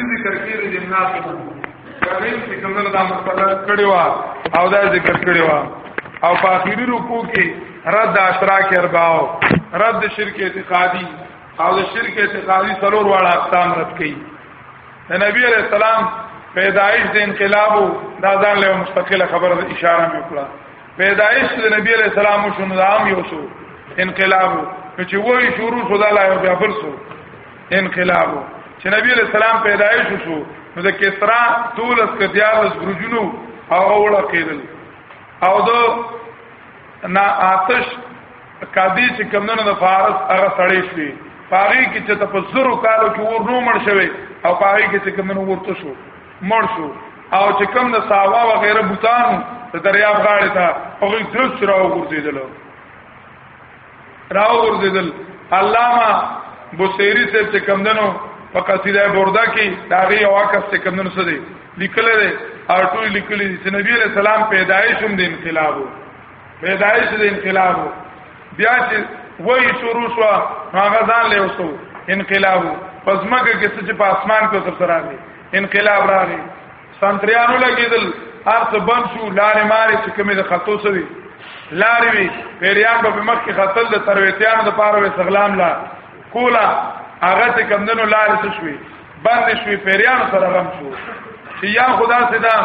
ذکر کړی د ناس کړي چې کومه دا مسله کړي وا او دا ذکر کړي وا او په اخیری رکوع کې رد اشراک ارباو رد شرک اعتقادي او د شرک اعتقادي څلور واړه اقسام رد کړي د نبی علیہ السلام پیدایش د انقلاب دا ځان له مستقله خبره اشاره مې کړه پیدایش د نبی علیہ السلام شنو عام یو شو انقلاب چې وای شروع شو دا لا یو بیا بل شو انقلاب چې نبی علیہ السلام پیدایش شو نو د کسرا دولس کدیارس برجونو او اوله کېدل او د نا آتش قاضي چې کمندونو د فارس هغه سړی شوی پاغي کې چې په زرو کالو کې ور نو مړ شوی او پاغي کې چې کمندونو ورته شو مړ شو او چې کم د ساوا و غیره بوتان د دریاب غاړې ته هغه درس راو ګرځیدل راو ورزیدل علامه بوسیری سے چې کمدنو په قصیده برده کې داغي او عکس چې کمدنو سره لیکل دي او ټول لیکل دي چې نبی علیہ السلام پیدایش هم د انقلاب پیدایش د انقلاب بیا چې وای شروع شو هغه ځان له وسو انقلاب پس مګه کې چې په اسمان کې سر سره انقلاب راغی سنتریانو لګیدل هر څه بند شو لارې مارې چې کومې د خطو سوي لارې وي پیریان په مخ کې خطل د ترویتیانو د پاره وې سغلام لا کولا هغه ته کمندونو لارې څه شوي بند شوي پیریان سره غم شو چې یا خدا سدا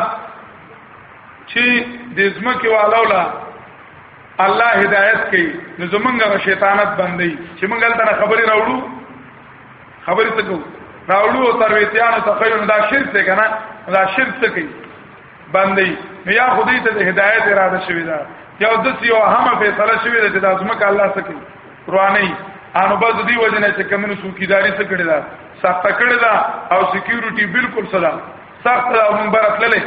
چې د زمکه والولا الله هدایت کوي نو زمونږه شیطانت باندې چې مونږ دلته خبري راوړو خبرې څه کوو راوړو او ترویتیانو ته خو دا شرک دی کنه دا شرک څه کوي باندې نو یا خدای ته د هدایت اراده شوی دا یو د یو هم فیصله شوی دا چې د ازمکه الله څه کوي رواني انو بس دی وجنه چې کمنو سوکیداری څه کړی دا سخت کړی دا او سکیورټي بالکل صدا سخت او منبر تللې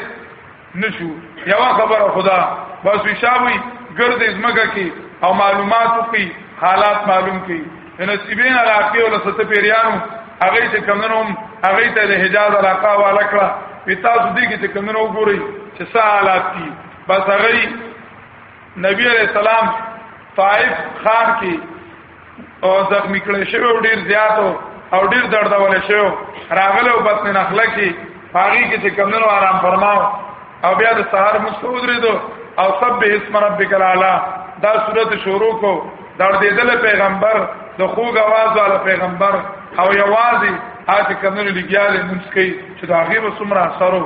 نشو یو خبره خدا بس وشاوي ګرد ازمګه کې او معلومات وکي حالات معلوم کړي نصیبین علاقه ول ست پیریانو هغه ته کمنوم هغه ته د حجاز علاقه والا کړه پتا سودی کې ته کمنو وګوري چې څه حالات دي بس هغه نبی علیہ السلام طائف خان کې او زخمی کړی شوی او ډیر زیات او ډیر دردول شوی راغله او بطن نخله کې هغه کې چې کمنو آرام فرماو او بیا د سحر مسعود ریدو او سب به اسم ربک الاعلى دا صورت شروع کو دردیدل پیغمبر د خوګ आवाज والا پیغمبر او یوازې هغه کمنو لګیاله مونږ کوي چې دا غیب سمرا سره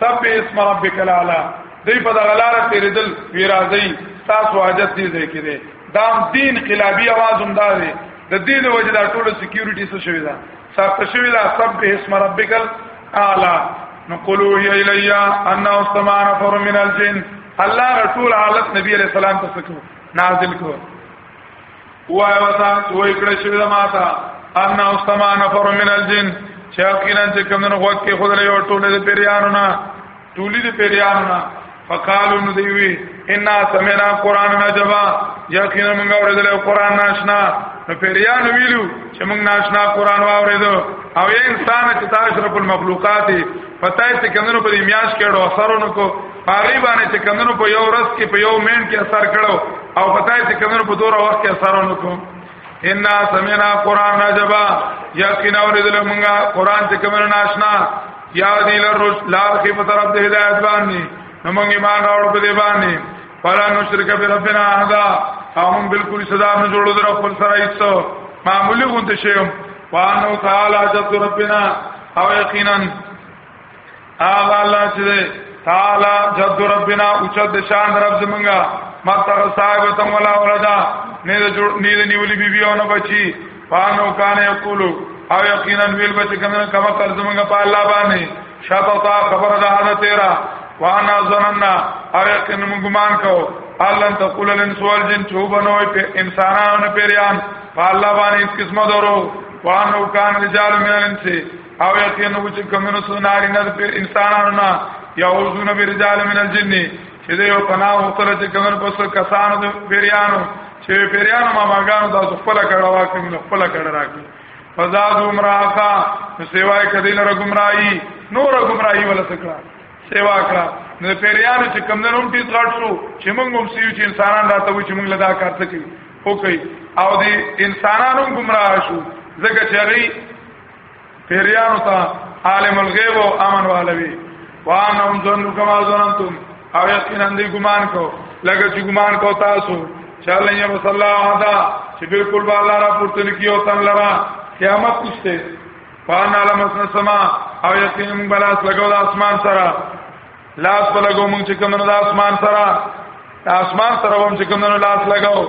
سب اسم ربک الاعلى دی په دغه لار تیرېدل وی راځي تاسو حاجت دې ځای کې دی دا دین انقلابي आवाज هم دا دی د دې د وجه دا ټول سکیورټي څه شوی دا سخت شوی دا سب اسم ربک الاعلى نقولوا هي الي ان استمع نفر من الجن الله رسول حالت نبی علیہ السلام ته نازل کو وای وتا وای کړه شوی د ماتا ان او سما نفر من الجن چې اخیرا چې کمنو وخت کې خدای یو ټوله د پیریانو نه ټولی د پیریانو نه فقالو نو دیوی ان سمعنا قران نجبا یقینا موږ اورېدل قران ناشنا نو پیریان ویلو چې موږ ناشنا قران واورېدو او انسان چې تاسو رب المخلوقات پتاي ته کمنو په میاش کې ډو اثرونو کو هغه باندې چې کمنو په یو ورځ کې په یو مین کې اثر کړو او خدای چې کمنو په دوه وخت کې اثر ونکو ان سمعنا قران عجبا یقینا ورذل منغا قران چې کمنو ناشنا یا دی لرش لار کې په طرف د هدایت باندې موږ ایمان راوړو په دې باندې فلا نشرک بربنا احدا هم بالکل صدا نه جوړو در خپل سره ایستو معمولی غونډه شیم وانه تعالی عزت ربنا او یقینا هغه الله چې تعالی جد ربنا اوچد شان رب زمونږه متر صاحب تم ولا ولدا نه جوړ نه نیولې بیبي او نه بچي فانو کان یقول او یقینا ویل بچ کنه کما کر زمونږه په الله باندې شاته خبر ده دا تیرا وانا ظننا او یقینا موږ ګمان کو الله تقول الانس والجن چوبنو انسانانو پیریان په الله باندې اس قسمه درو وانو کان رجال من الانس او یته نو چې کمنو سو ناری نه په انسانانو نه یا اوزون به رجال من الجن چې دی او پناه وکړه چې کمن پس کسانو د پیریانو چې پیریانو ما ماګانو د خپل کړه واکې من خپل کړه راکې فزاد عمراقا سیوای کدی لره گمراهي نور گمراهي ولا سکړه سیوا کړه نو پیریانو چې کمنو هم ټیټ غټ شو چې موږ هم سیو چې انسانان راته وي چې موږ لدا کار څه کوي او دی انسانانو گمراه شو ځکه چې هغه پیریانو ته عالم الغیب او امن والوی وانم ظنوا كما ظننتم او یقینا دی ګمان کو لکه چې ګمان کو تاسو چې الله یې مصلا ادا چې بالکل به الله را پورته لکی او تن لرا قیامت نشته فان علم اسن سما او یقینا بلاس لګو د اسمان سره لاس په لګو مونږ چې کوم د اسمان سره اسمان سره هم چې کوم لاس لګاو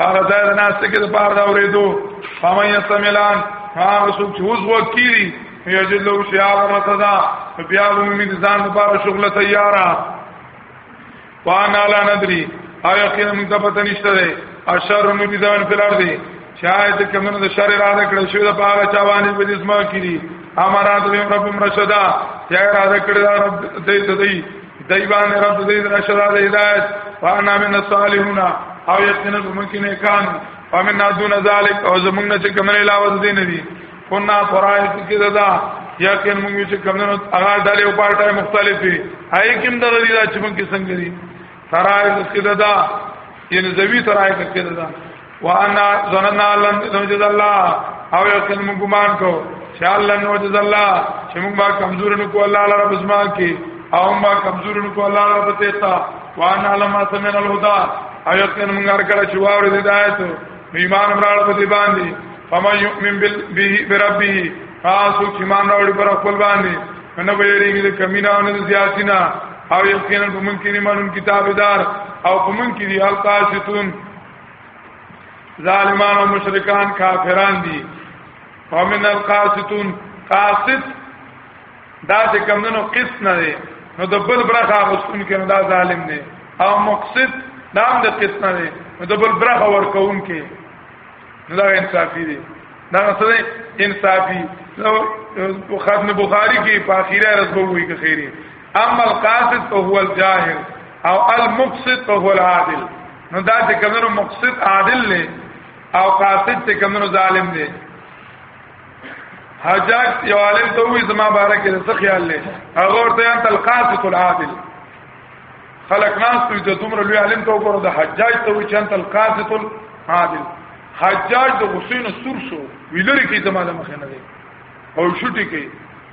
هغه ځای د ناس کې د پاره دا ورېدو فمن یستملان هغه څوک چې اوس وکیری یجد له شیاب رصدا بیا به موږ ځان لپاره شغله تیارا وانا لا ندری او یقینا موږ ته پته نشته ده اشر نو دي ځان پلار دي شاید کمنو د شر را ده کړی شوی د پاره چا باندې په دې سما کړي امرات به رب مرشدا یا را ده کړی رب دې دې دیوان رب دې رشد دې هدایت وانا من الصالحون او یقینا ممکن کان فمن دون ذلك او زمونږ نه چې کوم نه علاوه دې نه دي کنا فرایت کې ددا یقین موږ چې کوم نه هغه ډلې او پارټه مختلفي هاي کوم د غری دا چې موږ کې څنګه دي فرایت کې ددا یعنی زوی فرایت کې ددا وانا ظننا لن نجد الله او یقین موږ ګمان کو چې الله نو جز الله چې موږ با کمزور نه کو الله لپاره بسما کې او موږ با کمزور نه کو الله لپاره تیتا وانا لما سمعنا الهدى او یقین موږ هر کله چې واورې د هدایت ایمان امرال په دې باندې فما یؤمن به بربه تاسو چې ایمان راوړي پر خپل باندې نه به یې دې کمینا او نه زیاتینا او یقینا په موږ کې ایمانون کتابدار او په موږ کې دی حالت تاسو ظالمان او مشرکان کافران دي ومن القاسطون قاسط دا چې کمونو قسط نه دي نو د بل برخه غوښتون کې دا ظالم دي او مقصد دا هم د قسط نه دي نو د بل برخه ورکون کې نو دا انصافي دي دا څه انصافي نو ختم بخاری کې په اخیره رس به وي کې خیری اما القاسط فهو الجاهل او المقسط فهو العادل نو دا چې کمنو مقصد عادل له او قاصد چې کمنو ظالم دی حجاج یو عالم ته وی زما باره کې څه خیال لې هغه ورته انت القاصد العادل خلق ناس ته چې دومره لوی عالم ته وګوره د حجاج ته وی چې انت القاصد العادل حجاج د حسین سور شو ویلری کې زما د مخ نه دی او شټی کې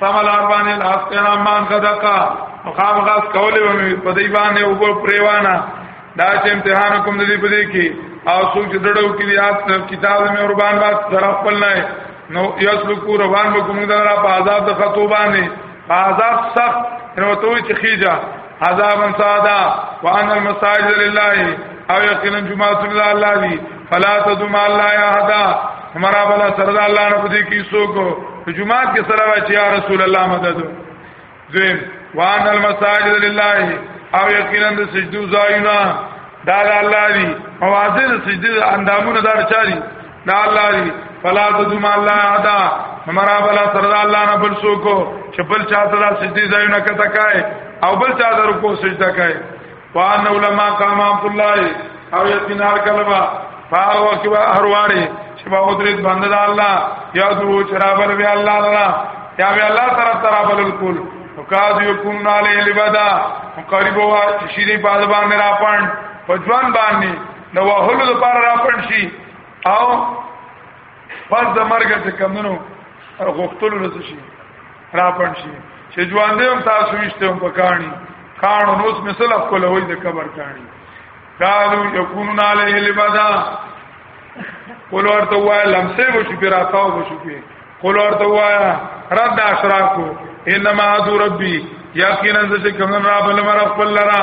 سملار باندې لاس کنا مان غدقا مقام غاس کولې و مې په دې باندې او په پریوانا دا چې امتحان کوم دې په دې کې او څوک چې دړو کې دې آت کتاب مې قربان باد سره خپل نه نو یسلو کو روان به کوم دلته په آزاد خطوبانه آزاد سخت نو ته چې خيجا عذابا سادا وان المساجد لله او یقینا جمعه الله الله دی فلا تدم الله یا حدا ہمارا بلا سرد الله نه پدې کې سو کو جمعه کې سره واچي یا رسول الله مدد زم وان المساجد لله او یقینا د سجدو زاینا دا الله دی اوازه د سجدي اندامونه دار چاري دا الله دی فلا تدوم الله ادا مرا بلا سرد الله نه بل سو کو چې بل چاته دا سجدي ځای نه کته کای او بل چاته رکو سجده کای وان علماء قام عبد الله او یتنار کلمه فار وقت با ارواری چې با قدرت بند دا الله یا دو چرابر بیا الله لرا یا بیا الله طرف ترابل الکل وکاد یکون علی لبدا قریب وا شیری باز باندې را پاند پجوان باندې د وهلو لپاره را پړ شي او پس د مرګ څخه کمونو غوښتلو لته شي را پړ شي چې ژوند هم تاسو وشته هم پکانی کانو نوس مثلا کولوي د قبر کانی قالو یکونون علیه لبدا قول ورته وای لمسه و شو پیرا تاو و شو پی قول ورته وای رد اشراکو انما ادو ربی یقینا چې کوم را بل مر خپل لرا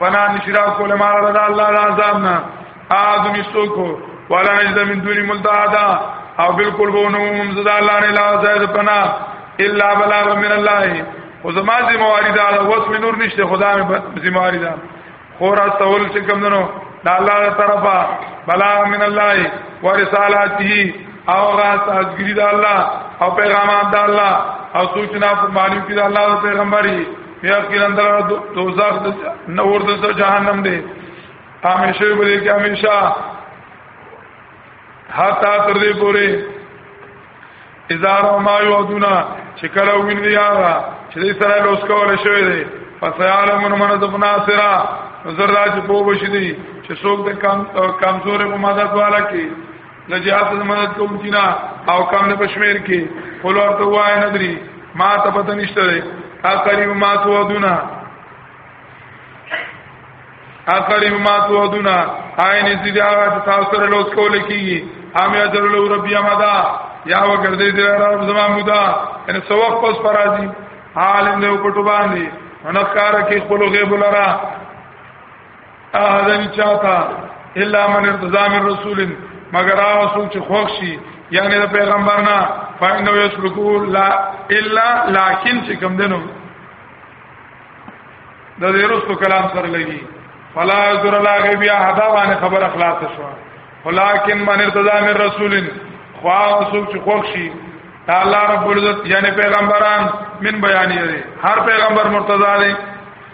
فنا نشرا کول ما رضا دا الله عذابنا اعظم استوکو ولا نجد من دون ملتادا او بالکل بونو ممزد الله نه لا زائد پنا الا بلاغ من الله خو زما ذمہواری دا وس می نور نشته خدا می ذمہواری دا خور استول چې کوم دنو دا الله تر طرفا بلاغ من الله ورسالاته او غاس ازګری دا الله او پیغامات دا الله او سوچنا فرمانی کی دا الله پیغمبري یا کیران در دوزاخ د نور د جهنم دی همیشه به کې همیشه حتا تر دې پورې اذا ما یعدونا چې کله ویني هغه چې دې سره لوس کول شوی دی فسيعلمون من ذبنا سرا زرا چې په وشي دي چې څوک د کمزورې په مدد والا کې نه جهاد ته مدد کوم کینا او کم نه پښمیر کې ولور ته وای نه دري ما ته پته نشته ده اقریب ما تو دونه اقریب ما تو دونه آی نه دي دا تاسو سره لوس کول کیږي ام یا جل لو ربی امدا یا وګرځي دې رب زما مودا ان سوق پس فرازي عالم دې پټو باندې انکار کې خپل غیب لرا اذن چاته الا من ارتضى من رسول مگر هغه څوک چې خوښ شي یعنی د پیغمبر نه فإنه يسلكو لا الا لكن چې کوم دنو د دې رسو کلام سره لګي فلا ذر لا غیب یا حدا باندې خبر اخلاص شو ولكن من ارتضى من رسول خوا څوک چې خوښ شي الله رب العزت یعنی پیغمبران من بیانې هر پیغمبر مرتضی دی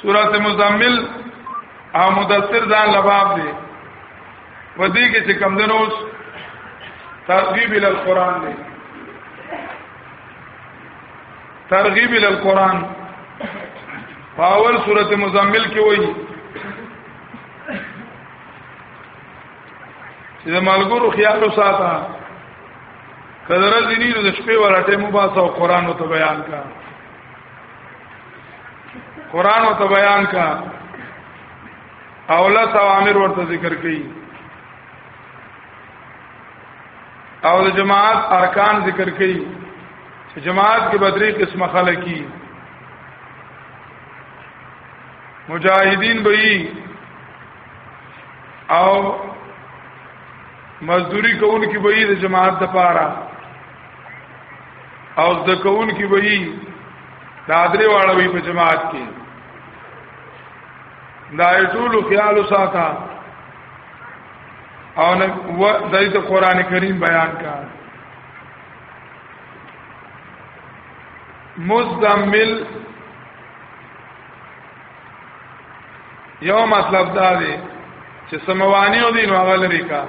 سورته مزمل او مدثر ځان لباب دی ودی کې چې کم دنوس ترغیب ال القران دی ترغیب ال القران پاول سورته مزمل کې وایي چې د ملګرو خیال وساته کله ورځې نیو د شپې ورټه مباسه او قران او ته بیان کا قران او ته بیان کا اوله اوامر ورته ذکر کړي او د جماعت ارکان ذکر کړي چې جماعت کې بدري قسمه خلکې مجاهدین به او مزدوری کوونکې به د جماعت د پاره او د کون کې وایي دا درې واړه وي په جماعت کې دا ټول خیال ساته او نه دای ته قران کریم بیان کا مزدمل یو مطلب دا دی چې سموانی او دین هغه لري کا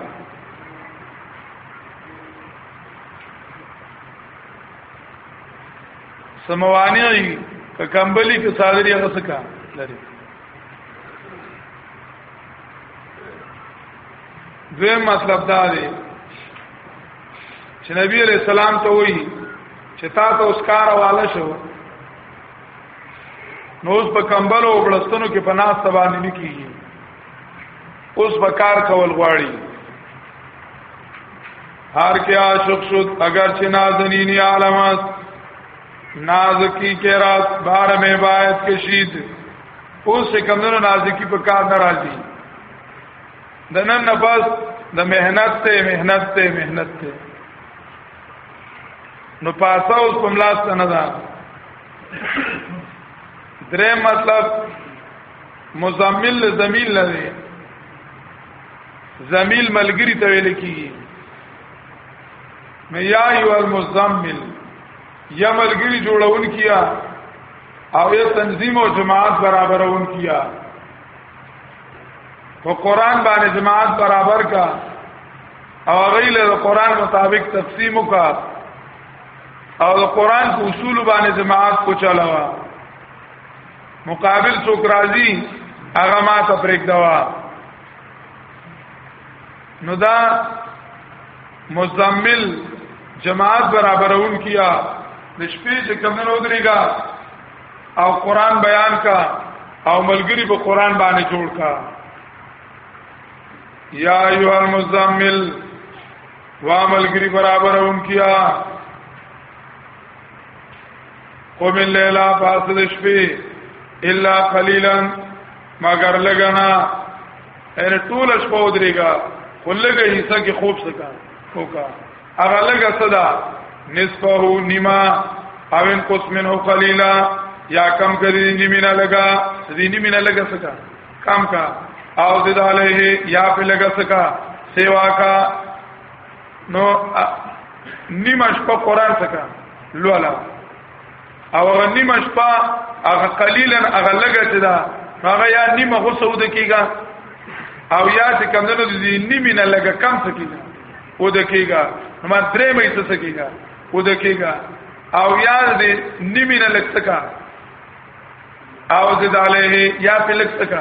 سموانه ای که کمبلی که صادری هغه څه کا لري دویم مطلب دا دی چې نبی علیہ السلام ته وایي چې تا ته اوس کار والا شو نو اوس په کمبل او بلستنو کې په ناس باندې نه کیږي اوس به کار کول غواړي هر کې عاشق شد اگر چې نازنین عالم است نازکی کې راز بار مې باید کشید اوس کمنو نازکی په کار ناراضي د نن نه پس د مهنت ته مهنت ته مهنت ته نو پاسا اوس کوم لاس نه ده درې مطلب مزمل زميل لري زمیل ملګری ته ویل کیږي نو یا ایو المزمل یا ملګری جوړون کیا او یا تنظیم او جماعت برابرون کیا او قران باندې جماعت برابر کا او غیل د قران مطابق تقسیم کا او د قران په اصول باندې جماعت کو چلاوا مقابل څوک راځي هغه ما ته پرېږدوا نو دا مزمل جماعت برابرون کیا د شپې چې کمنو ودرېګا او قران بیان کا او ملګری په قران باندې جوړ کا یا ایو المزمل وا ملګری برابرون کیا قوم الليل فاصل شپې الا قليلا مگر لګنا ان ټول شپه ودرېګا خلګه حصہ کې خوب سکا وکا هغه لګه صدا نصفه نیما او ان قسم منه قليلا یا کم کړي دې مینا لګا دې دې مینا لګا سکا کم کا او زد علیه یا په لګا سکا سیوا کا نو نیمه شپه قران څخه لولا او هغه نیمه شپه هغه قلیلا هغه لګه چې دا هغه یا نیمه غوسه ود کیږي او یا چې کم نه دي نیمه نه لګه کم څه کیږي ود کیږي نو ما درې مې څه څه کیږي ود کیږي او یا دې نیمه نه لګ څه او دې داله یا په لګ څه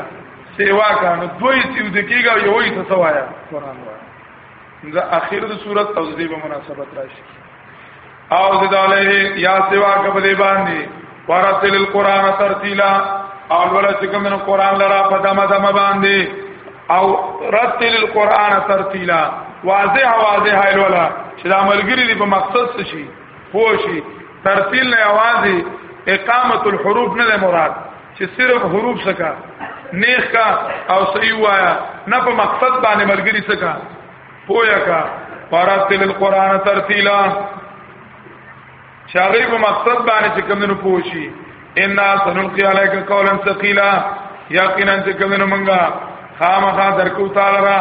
سیوا کا نو دوی چې ود کیږي یو یې څه وایا قران وایا د اخر د صورت او د په مناسبت راشي او د علیه یا سوا کبل باندې ورتل القرآن ترتیلا او ولا چې کوم نو قرآن لرا په دمه دمه باندې او رتل القرآن ترتیلا واضح واضح ایل ولا چې د عملګری دی په مقصد څه شي پوه شي ترتیل نه आवाज اقامت الحروف نه مراد چې صرف حروف سکا نیخ کا او صحیح وایا نه په مقصد باندې ملګری سکا پویا کا ورتل القرآن ترتیلا شاغی په مقصد باندې چې کمنو پوشي ان سنلقي عليك قولا ثقيلا یقینا چې کمنو منګه خامخا درکو تعالی را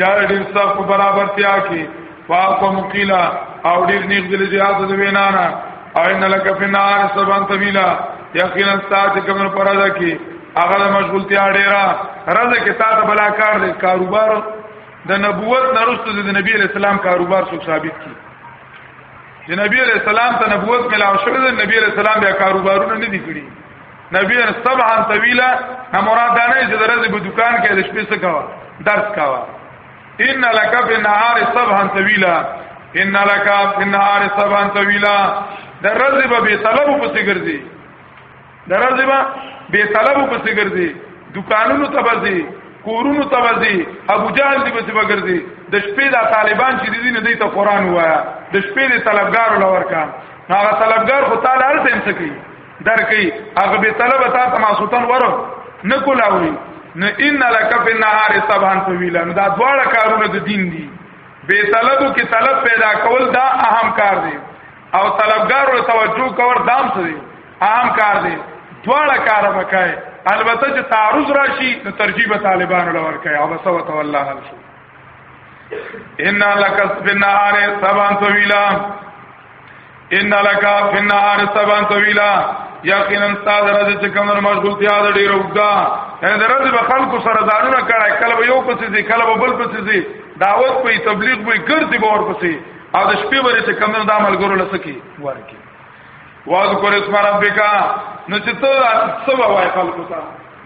یا ډیر صف په برابرتیا کې فاقم قیلا او ډیر نیک دل زیات د وینانا او ان لک فی النار سبان طویلا یقینا سات کمر پر ادا کې هغه مشغولتیا ډیرا رزه کې تا ته بلا کار دې کاروبار د نبوت نرسته د نبی اسلام کاروبار څخه ثابت کی د نبی اسلام ته نبوت ملاو شوه د نبی اسلام بیا کاروبارونه نه دي کړی نبی سبعا طویلا نه مراد نه چې درځي په دکان کې د شپې څه کاوه درس کاوه ان لک فی النهار سبعا طویلا ان لک فی النهار سبعا طویلا درځي به به طلب پسې ګرځي درځي به به طلب پسې ګرځي دکانونو ته بځي کورونو ته بځي ابو جهل دی پسې بګرځي د شپې د طالبان چې دي نه دی ته قران وایا د شپې د طلبګار لور کا هغه طلبګار خو تعالی هر څه کوي درکې هغه به طلب تا تماسوتن ور نه کولاوي نه ان لک فی النهار سبحان طویلا دا دواړه کارونه د دین دي به طلبو کې طلب پیدا کول دا اهم کار دی او طلبګار له توجه کور دام څه دی اهم کار دی دواړه کار وکای البته چې تعرض راشي نو ترجیب طالبانو لور کوي او بس وت والله ان لک فی النهار سبحان طویلا ان لک فی النهار سبا طویلا یقینا استاد راځي چې کومه مشغولتیا د ډیر وګدا ان درځي به خلکو سره ځانونه کړه کله به یو پسې دي کله به بل پسې دي دعوت په تبلیغ به ګرځي به ور پسې او د شپې ورې چې کومه د عمل ګورو لسکی ورکی واذکر اسم ربک نو چې ته سبا وای خلکو ته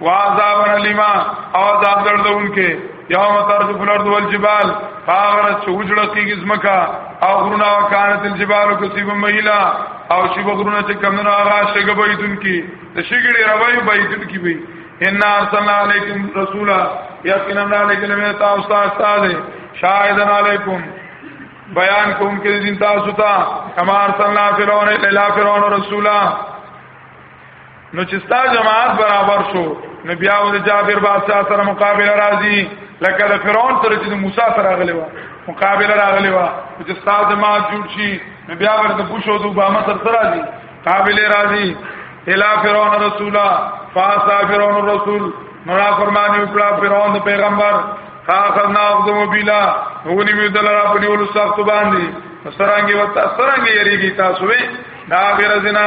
وعذاب علیما او عذاب دردونکې یوم ترجف الارض والجبال فاغر چوجړه کیږي زمکا او غرونه وکانت الجبال کسیب مهیلا او شی غرونه چې کمنو هغه شګه بيدون کی د شګړې روي بيدون کی وي ان ارسلنا علیکم رسولا یقینا علیکم من تاسو استاد شاهدن علیکم بیان کوم کې دین تاسو ته کمار صلی الله فرعون الی فرعون رسولا نو چې ستا جماعت برابر شو نو بیا ول جابر بادشاہ سره مقابله راځي لکه د فرعون سره چې موسی سره غلې و مقابله راغلې و چې ستا جماعت جوړ شي نو بیا ورته بوشو د اوباما سره سره راځي قابل راځي الا فرعون رسولا فاسا فرعون رسول مرا فرمانی وکړه فرعون د پیغمبر خاخنا اقدم بلا هونی می دلرا په نیول سخت باندې سرانګي وتا سرانګي یریږي تاسو وې دا غیر زنا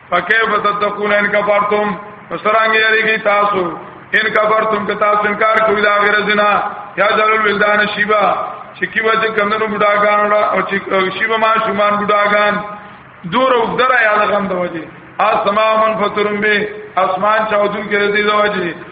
فكيف تتقون ان كفرتم وسرانګ یریږي تاسو ان کفرتم که تاسو انکار کوئ دا غیر زنا یا ذل الولدان شیبا چې کی وجه کمنو بډاګان او چې شیبا ما شومان بډاګان دور او دره یا غم د وجه اسما من فطرم به اسمان چاودون کې دې د وجه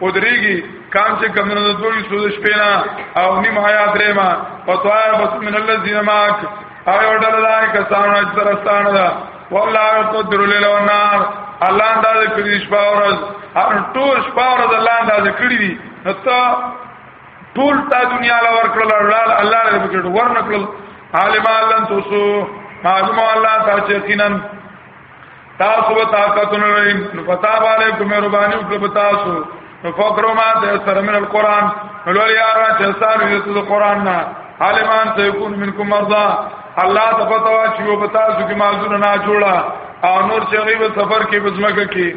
ودریږي کان چې کمنو د دوی سود شپینا او نیم حیا درېما فتوا بس من الذين معك او ډول لای کسانو چې ترستانه ده والله يقدر الليل والنهار الله انداز کړی شپه او ورځ هر ټول شپه او ورځ الله انداز کړی دي نو ته ټول تا دنیا لا ورکړل الله له بکړ ورنکړل عالم الله تاسو معلومه الله تاسو یقینا تاسو به طاقت نه لرئ نو پتا باندې کومه ربانی او کله تاسو نو فقرو ما ته سره من القران نو لوري یارا چې سارو یې ته قران نه عالمان ته يكون منکم مرضا الله ته پتا وا چې وو پتا سو کې معذور نه جوړا او نور چې غیب سفر کې بزمګه کې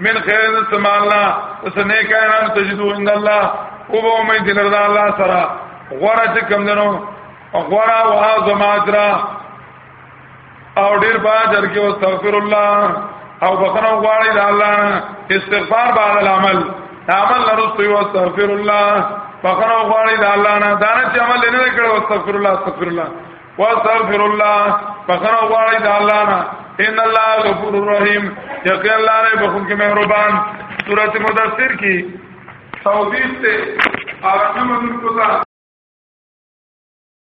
من خیر سما الله سنه کائنات تجدو عند الله او به امید لرد الله سره غره چې کم دنو غره او اعظم اجر او ډیر با اجر کې استغفر الله او بخنه غواړي د الله استغفار بعد العمل عمل نرسو یو استغفر الله بخنه غواړي د الله نه دا نه چې عمل نه کړو استغفر الله استغفر الله واستغفر الله فخنا وارد الله نا ان الله غفور الرحیم یقین الله نے بخون کے مہربان سورۃ مدثر کی 24 سے اور نمبر کو